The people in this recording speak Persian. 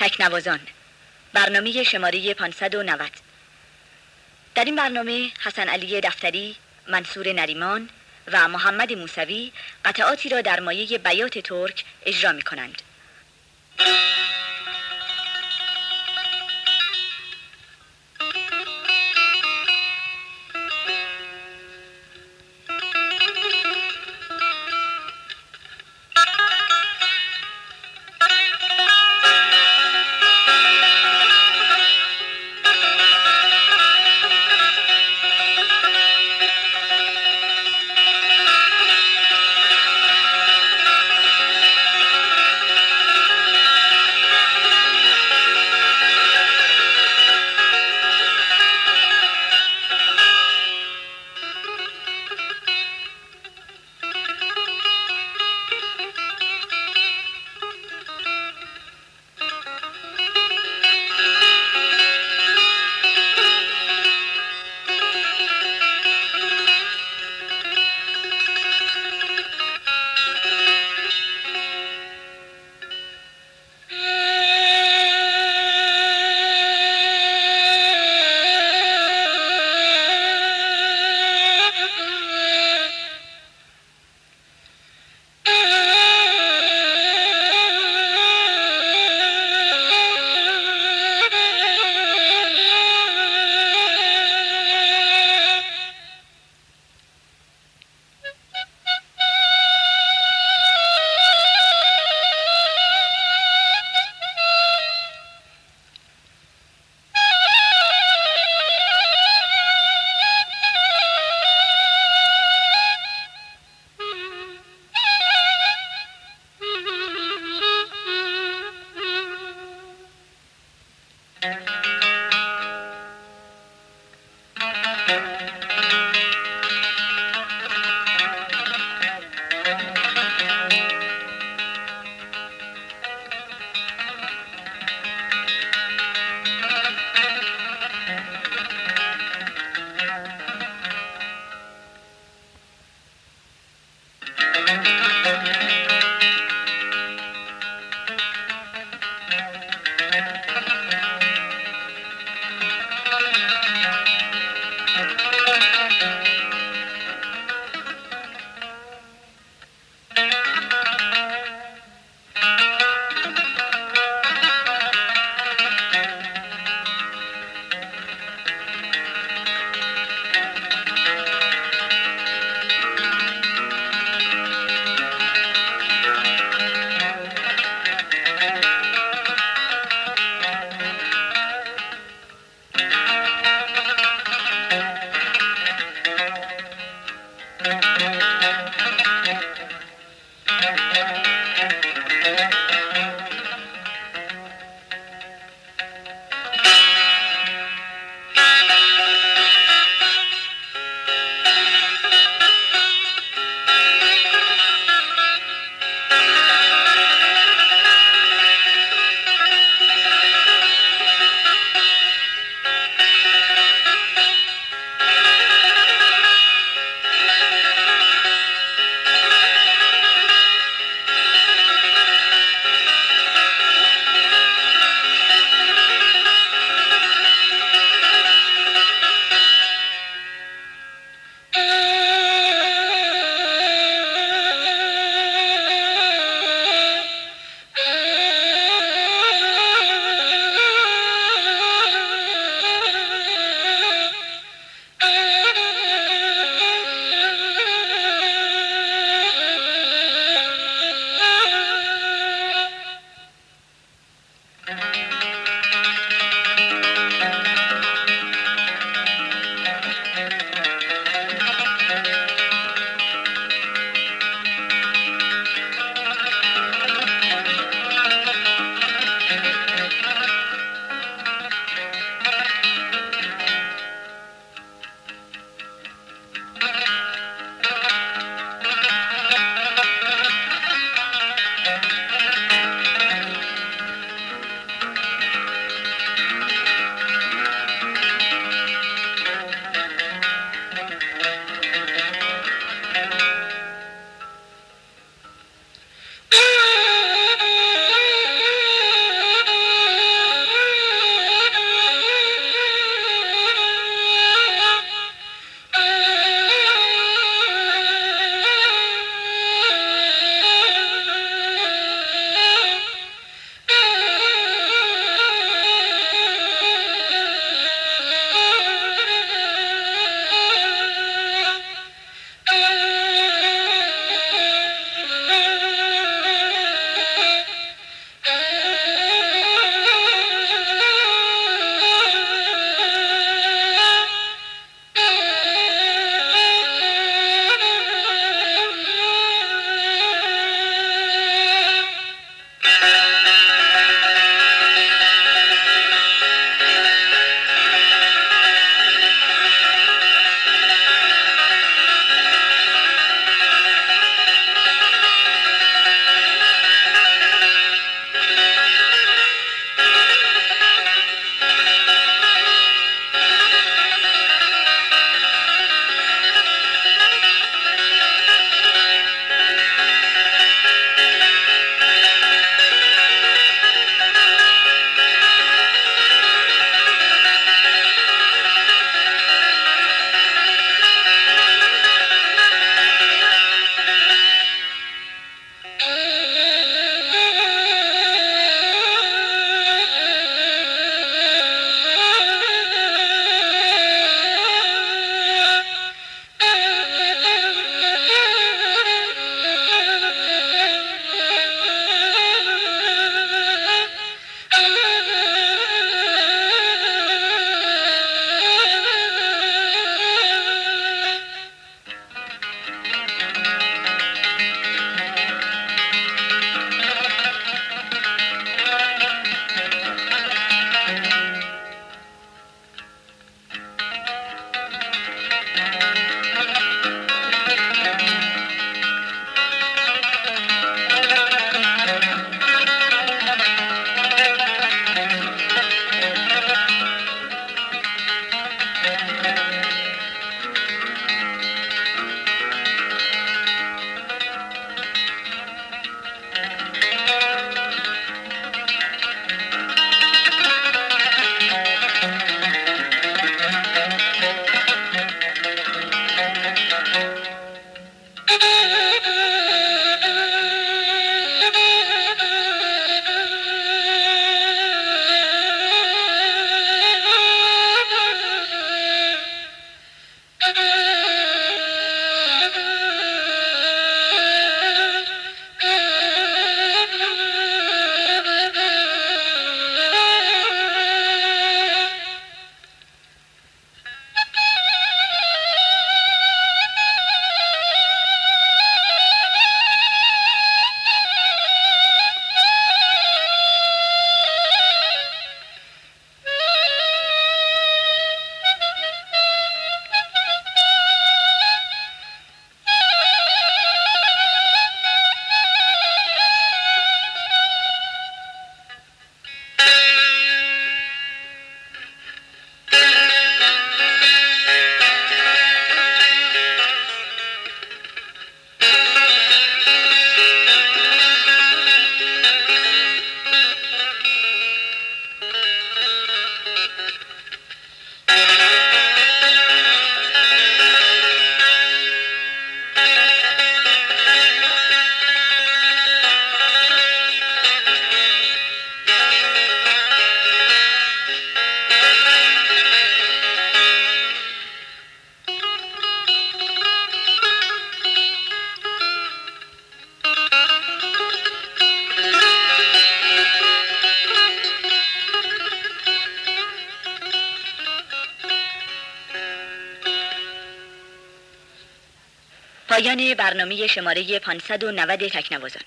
تکنوازان برنامه شماره 590 در این برنامه حسن علی دفتری، منصور نریمان و محمد موسوی قطعاتی را در مایه بیات ترک اجرا می کنند. پایان برنامه شماره 590 تکنوازان.